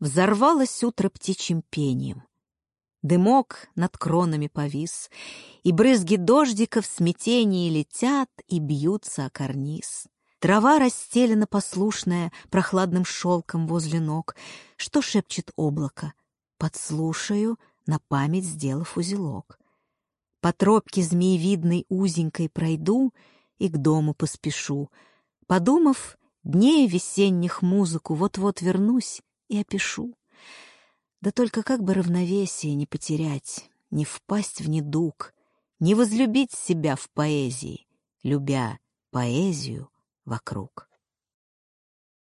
Взорвалось утро птичьим пением. Дымок над кронами повис, И брызги дождика в смятении Летят и бьются о карниз. Трава расстелена послушная Прохладным шелком возле ног. Что шепчет облако? Подслушаю, на память сделав узелок. По тропке змеевидной узенькой пройду И к дому поспешу. Подумав, дней весенних музыку Вот-вот вернусь и опишу. Да только как бы равновесие не потерять, не впасть в недуг, не возлюбить себя в поэзии, любя поэзию вокруг.